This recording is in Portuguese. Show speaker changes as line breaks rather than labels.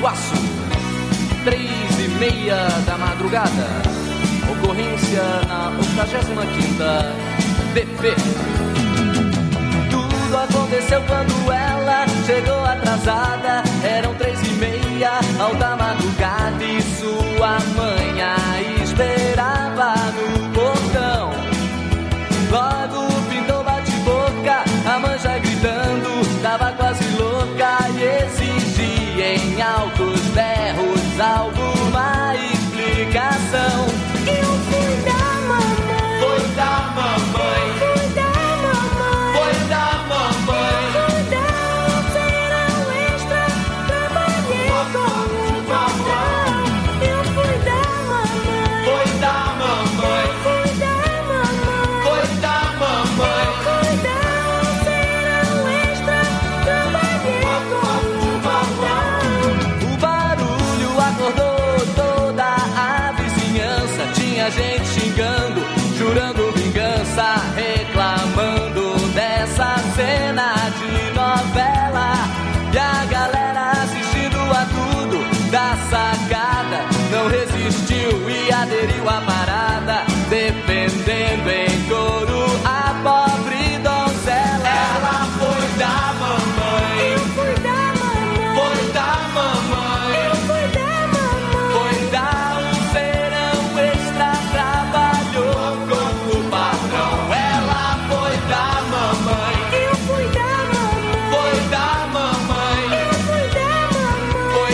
Iguaçu, três e meia da madrugada. Ocorrência na 85 DP. Tudo aconteceu quando gente xingando, jurando vingança, reclamando dessa cena de novela. E a galera assistindo a tudo da sacada não resistiu e aderiu à parada, defendendo em coro.